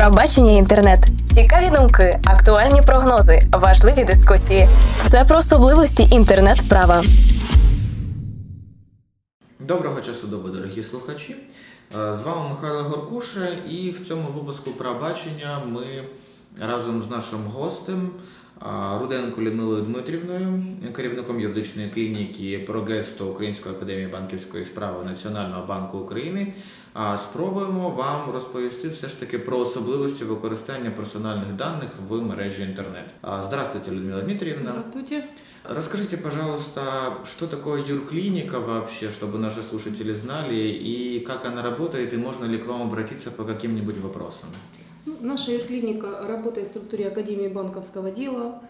Пробачення інтернет, цікаві думки, актуальні прогнози, важливі дискусії. Все про особливості інтернет-права. Доброго часу доби, дорогі слухачі. Е, З вами Михайло Горкуша, і в цьому випуску пробачення ми разом з нашим гостем Руденко Людмилою Дмитрівною, керівником юридичної клініки Прогесто Української академії банківської справи Національного банку України, е, спробуємо вам розповісти все ж таки про особливості використання персональних даних в мережі інтернет. Здравствуйте, Людмила Дмитриевна. Здравствуйте. Расскажите, пожалуйста, что такое юрклиника вообще, чтобы наши слушатели знали, и как она работает, и можно ли к вам обратиться по каким-нибудь вопросам? Ну, наша юрклиника работает в структуре Академии банковского дела.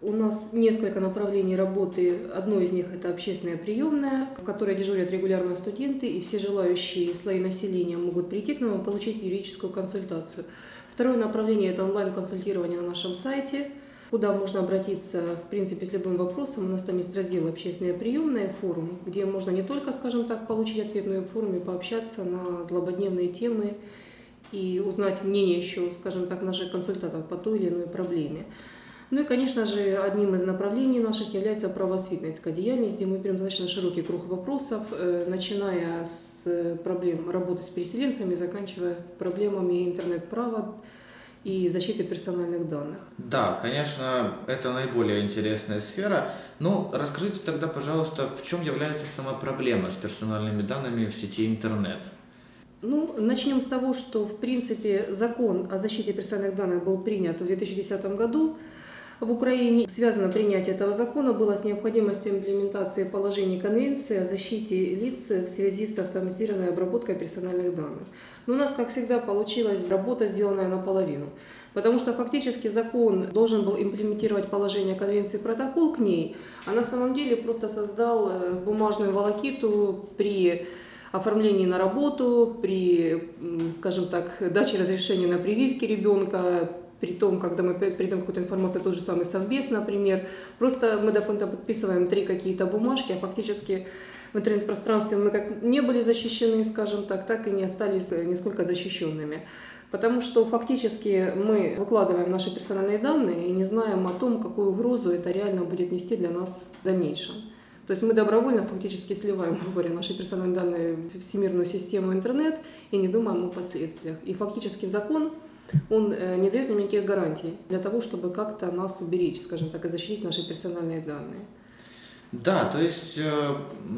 У нас несколько направлений работы. Одно из них – это общественная приемная, в которой дежурят регулярно студенты, и все желающие слои населения могут прийти к нам и получить юридическую консультацию. Второе направление – это онлайн-консультирование на нашем сайте, куда можно обратиться, в принципе, с любым вопросом. У нас там есть раздел «Общественная приемная» форум, где можно не только, скажем так, получить ответ, но и в форуме пообщаться на злободневные темы и узнать мнение еще, скажем так, наших консультантов по той или иной проблеме. Ну и, конечно же, одним из направлений наших является правоосвітницька деятельность, где мы берем достаточно широкий круг вопросов, э, начиная с проблем работы с переселенцами, заканчивая проблемами интернет-права и защиты персональных данных. Да, конечно, это наиболее интересная сфера. Ну, расскажите тогда, пожалуйста, в чем является сама проблема с персональными данными в сети интернет? Ну, начнем с того, что, в принципе, закон о защите персональных данных был принят в 2010 году. В Украине связано принятие этого закона было с необходимостью имплементации положений Конвенции о защите лиц в связи с автоматизированной обработкой персональных данных. Но у нас, как всегда, получилась работа, сделанная наполовину. Потому что фактически закон должен был имплементировать положение Конвенции протокол к ней, а на самом деле просто создал э, бумажную волокиту при оформлении на работу, при, скажем так, даче разрешения на прививки ребенка, при том, когда мы передаем какую-то информацию, тот же самый совбез, например, просто мы допустим, подписываем три какие-то бумажки, а фактически в интернет-пространстве мы как не были защищены, скажем так, так и не остались э, нисколько защищенными. Потому что фактически мы выкладываем наши персональные данные и не знаем о том, какую угрозу это реально будет нести для нас в дальнейшем. То есть мы добровольно фактически сливаем, говоря, наши персональные данные в всемирную систему интернет и не думаем о последствиях. И фактически закон он э, не дает нам никаких гарантий для того, чтобы как-то нас уберечь, скажем так, и защитить наши персональные данные. Да, то есть э,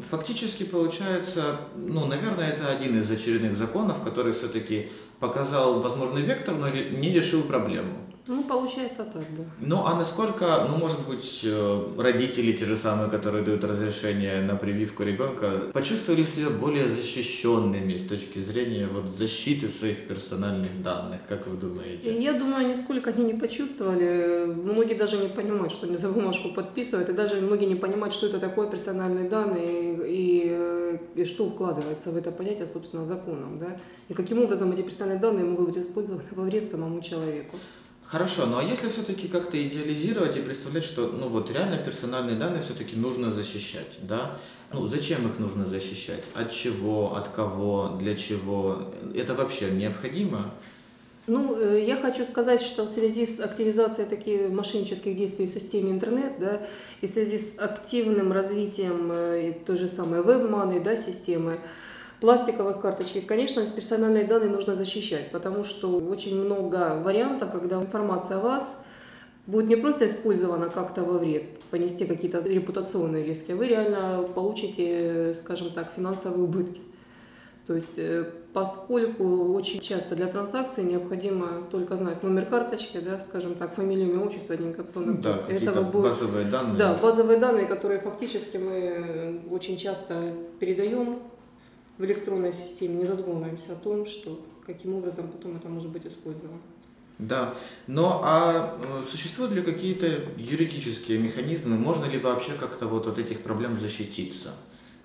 фактически получается, ну, наверное, это один из очередных законов, который все-таки показал возможный вектор, но не решил проблему. Ну, получается так, да. Ну, а насколько, ну, может быть, э, родители, те же самые, которые дают разрешение на прививку ребенка, почувствовали себя более защищенными с точки зрения вот защиты своих персональных данных, как вы И думаете? я думаю, нисколько они не почувствовали. Многие даже не понимают, что они за бумажку подписывают, и даже многие не понимают, что это такое персональные данные и, э, и что вкладывается в это понятие, собственно, законом, да, и каким образом эти персональные данные могут быть использованы во вред самому человеку. Хорошо, ну а если все-таки как-то идеализировать и представлять, что, ну вот, реально персональные данные все-таки нужно защищать, да? Ну, зачем их нужно защищать? От чего, от кого, для чего? Это вообще необходимо? Ну, э, я хочу сказать, что в связи с активизацией таких мошеннических действий в системе интернет, да, и в связи с активным развитием э, той же самой веб-маны, да, системы, пластиковых карточек, конечно, персональные данные нужно защищать, потому что очень много вариантов, когда информация о вас будет не просто использована как-то во вред, понести какие-то репутационные риски, а вы реально получите, скажем так, финансовые убытки. То есть, э, поскольку очень часто для транзакции необходимо только знать номер карточки, да, скажем так, фамилию, имя, отчество, идентификационный Ну да, Этого будет- базовые данные. Да, базовые данные, которые фактически мы очень часто передаем в электронной системе, не задумываемся о том, что каким образом потом это может быть использовано. Да, но а э, существуют ли какие-то юридические механизмы, можно ли вообще как-то вот от этих проблем защититься?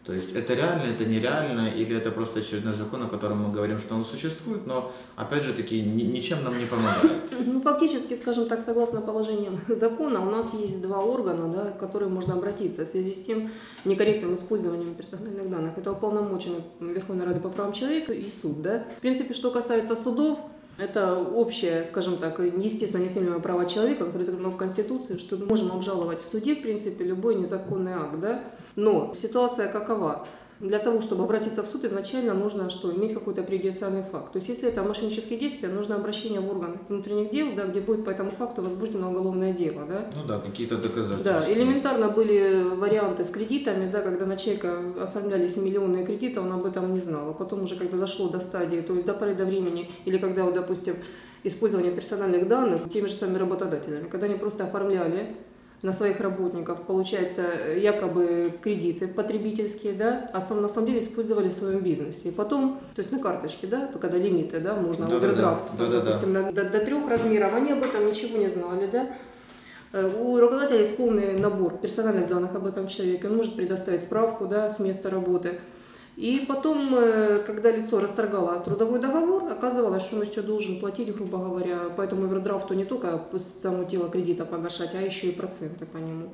То есть это реально, это нереально, или это просто очередной закон, о котором мы говорим, что он существует, но опять же таки ни- ничем нам не помогает. Ну, фактически, скажем так, согласно положениям закона, у нас есть два органа, да, к которым можно обратиться в связи с тем некорректным использованием персональных данных. Это уполномоченный Верховной Рады по правам человека и суд. Да. В принципе, что касается судов, Это общее, скажем так, естественно, неотъемлемое право человека, которое закреплено в Конституции, что мы можем обжаловать в суде, в принципе, любой незаконный акт. Да? Но ситуация какова? Для того, чтобы обратиться в суд, изначально нужно что? Иметь какой-то предициальный факт. То есть, если это мошеннические действия, нужно обращение в орган внутренних дел, да, где будет по этому факту возбуждено уголовное дело. Да? Ну да, какие-то доказательства. Да, элементарно были варианты с кредитами, да, когда на человека оформлялись миллионные кредиты, он об этом не знал. А потом уже, когда дошло до стадии, то есть до поры до времени, или когда, вот, допустим, использование персональных данных теми же самыми работодателями, когда они просто оформляли на своих работников, получается, якобы кредиты потребительские, да, а сам, на самом деле использовали в своем бизнесе. И потом, то есть на карточке, да, то когда лимиты, да, можно Да, овердрафт, да, там, да, да, допустим, на- до, до трех размеров, они об этом ничего не знали, да. Э, У работодателя есть полный набор персональных данных об этом человеке, он может предоставить справку, да, с места работы. И потом, э, когда лицо расторгало трудовой договор, оказывалось, что он еще должен платить, грубо говоря, по этому овердрафту не только само тело кредита погашать, а еще и проценты по нему.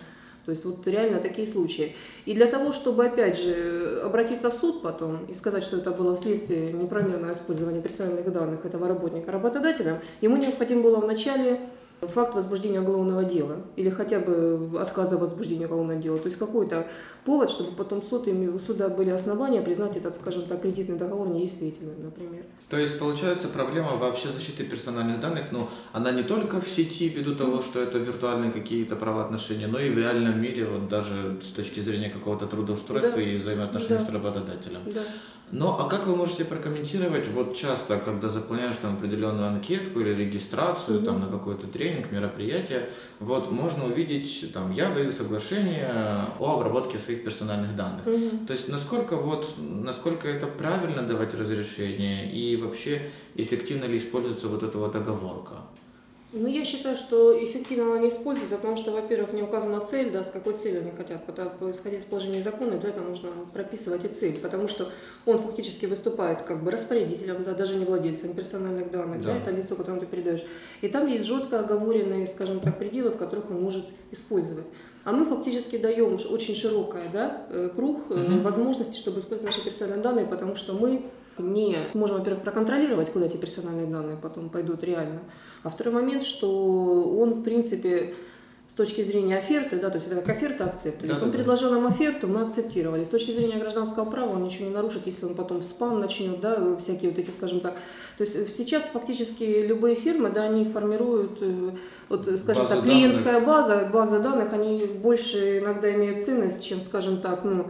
То есть вот реально такие случаи. И для того, чтобы, опять же, обратиться в суд потом и сказать, что это было вследствие неправомерного использования персональных данных этого работника работодателем, ему необходимо было вначале факт возбуждения уголовного дела или хотя бы отказа в возбуждении уголовного дела. То есть какой-то повод, чтобы потом суд, суда были основания признать этот, скажем так, кредитный договор недействительным, например. То есть, получается, проблема вообще защиты персональных данных, но она не только в сети, ввиду того, что это виртуальные какие-то правоотношения, но и в реальном мире, вот даже с точки зрения какого-то трудоустройства Да. и взаимоотношений Да. с работодателем. Да. Ну, а как вы можете прокомментировать, вот часто, когда заполняешь там определенную анкетку или регистрацию там на какой-то тренинг, мероприятие, вот можно увидеть, там, я даю соглашение о обработке своих персональных данных. Мгм. То есть насколько вот, насколько это правильно давать разрешение и вообще эффективно ли используется вот эта вот оговорка? Ну, я считаю, что эффективно она не используется, потому что, во-первых, не указана цель, да, с какой целью они хотят. Потому, исходя из положения закона, обязательно нужно прописывать и цель, потому что он фактически выступает как бы распорядителем, да, даже не владельцем персональных данных, да. Да. это лицо, которому ты передаешь. И там есть четко оговоренные, скажем так, пределы, в которых он может использовать. А мы фактически даем очень широкий да, э, круг э, Мгм. возможностей, чтобы использовать наши персональные данные, потому что мы не сможем, во-первых, проконтролировать, куда эти персональные данные потом пойдут реально. А второй момент, что он, в принципе, с точки зрения оферты, да, то есть это как оферта акцепт. Да-да-да. Он предложил нам оферту, мы акцептировали. С точки зрения гражданского права он ничего не нарушит, если он потом в спам начнет, да, всякие вот эти, скажем так. То есть э, сейчас фактически любые фирмы, да, они формируют, э, вот, э, скажем Базу так, клиентская база, база данных, они больше иногда имеют ценность, чем, скажем так, ну,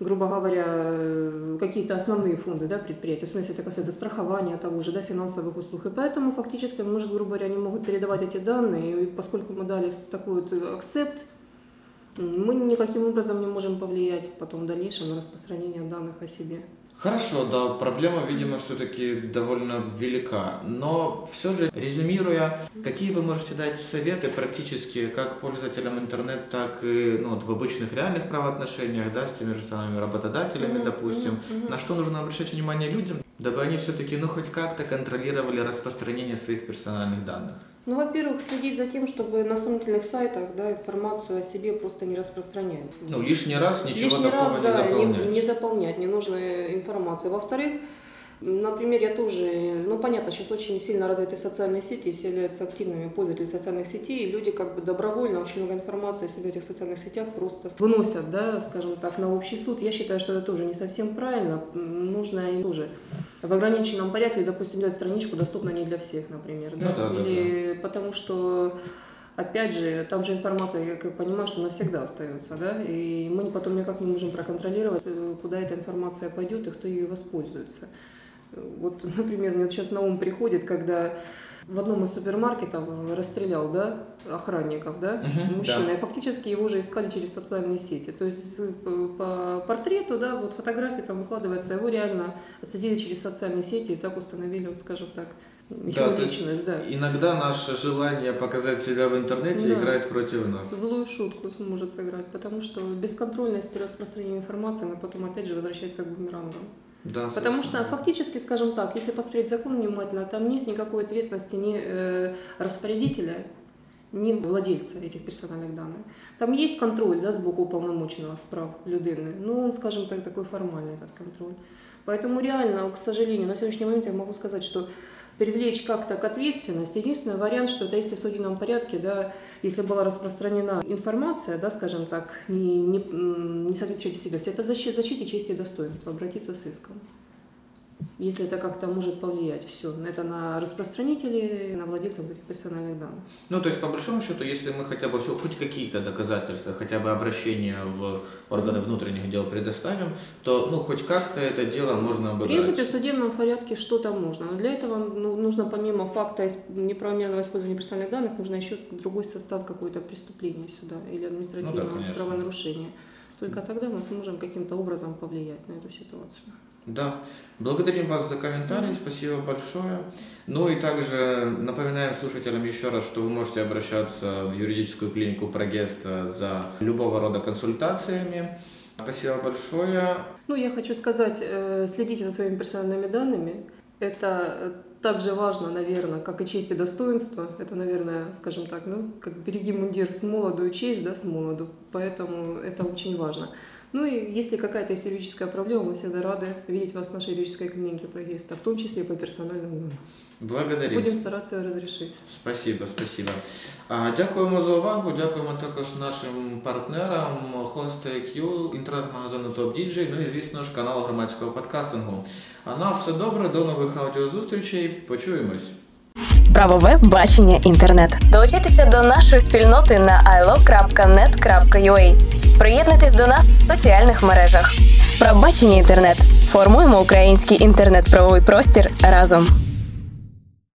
грубо говоря, э, какие-то основные фонды да, предприятия, в смысле это касается страхования того же, да, финансовых услуг. И поэтому фактически, может, грубо говоря, они могут передавать эти данные, и поскольку мы дали такой вот э, акцепт, мы никаким образом не можем повлиять потом в дальнейшем на распространение данных о себе. Хорошо, да, проблема, видимо, все-таки довольно велика. Но все же, резюмируя, какие вы можете дать советы практически как пользователям интернета, так и ну, вот в обычных реальных правоотношениях, да, с теми же самыми работодателями, Мгм, допустим, мгм. на что нужно обращать внимание людям, дабы они все-таки, ну, хоть как-то контролировали распространение своих персональных данных? Ну, во-первых, следить за тем, чтобы на сомнительных сайтах да, информацию о себе просто не распространять. Ну, лишний раз ничего Лишний такого раз, не да, заполнять. Не, не заполнять ненужной информации. Во-вторых, например, я тоже, ну понятно, сейчас очень сильно развиты социальные сети, все являются активными пользователями социальных сетей, и люди как бы добровольно очень много информации о себе в этих социальных сетях просто выносят, да, скажем так, на общий суд. Я считаю, что это тоже не совсем правильно. Нужно им тоже в ограниченном порядке, допустим, делать страничку доступно не для всех, например, да, Ну да, да, или потому что Опять же, там же информация, я как понимаю, что навсегда остается, да, и мы потом никак не можем проконтролировать, э, куда эта информация пойдет и кто ее воспользуется. Вот, например, мне сейчас на ум приходит, когда в одном из супермаркетов расстрелял, да, охранников, да, Мгм, мужчина, да. и фактически его уже искали через социальные сети. То есть э, по портрету, да, вот фотографии там выкладывается, его реально отследили через социальные сети и так установили, вот, скажем так, Да, то есть да. Иногда наше желание показать себя в интернете Да. играет против нас. Злую шутку может сыграть, потому что бесконтрольность распространения информации, она потом опять же возвращается к бумерангам. Да, Потому что фактически, скажем так, если посмотреть закон внимательно, там нет никакой ответственности ни э, распорядителя, ни владельца этих персональных данных. Там есть контроль да, с боку уполномоченного справ людини, но он, скажем так, такой формальный этот контроль. Поэтому реально, к сожалению, на сегодняшний момент я могу сказать, что привлечь как-то к ответственности. Единственный вариант, что это если в судебном порядке, да, если была распространена информация, да, скажем так, не, не, не соответствующая действительности, это защита, защите чести и достоинства, обратиться с иском если это как-то может повлиять все. Это на распространителей, на владельцев этих персональных данных. Ну, то есть, по большому счету, если мы хотя бы хоть какие-то доказательства, хотя бы обращение в органы внутренних дел предоставим, то, ну, хоть как-то это дело можно обыграть. В принципе, в судебном порядке что-то можно. Но для этого ну, нужно помимо факта неправомерного использования персональных данных, нужно еще другой состав какое-то преступления сюда или административного ну, да, правонарушения. Только тогда мы сможем каким-то образом повлиять на эту ситуацию. Да, благодарим вас за комментарий, спасибо большое. Ну и также напоминаем слушателям еще раз, что вы можете обращаться в юридическую клинику Прогеста за любого рода консультациями. Спасибо большое. Ну, я хочу сказать, э, следите за своими персональными данными. Это так же важно, наверное, как и честь и достоинство. Это, наверное, скажем так, ну, как береги мундир с молоду и честь, да, с молоду. Поэтому это очень важно. Ну и если какая-то есть юридическая проблема, мы всегда рады видеть вас в нашей юридической клинике прогреста, в том числе и по персональным данным. Благодарим. Будем старатися розрішити. Спасибо, спасибо. Дякуємо за увагу. Дякуємо також нашим партнерам Host.IQ, інтернет-магазину Top DJ, ну і звісно ж канал громадського подкастингу. А на все добре, до нових аудіозустрічей. Почуємось. Правове бачення інтернет. Долучайтеся до нашої спільноти на ilo.net.ua. Приєднуйтесь до нас в соціальних мережах. Правбачення інтернет. Формуємо український інтернет-правовий простір разом.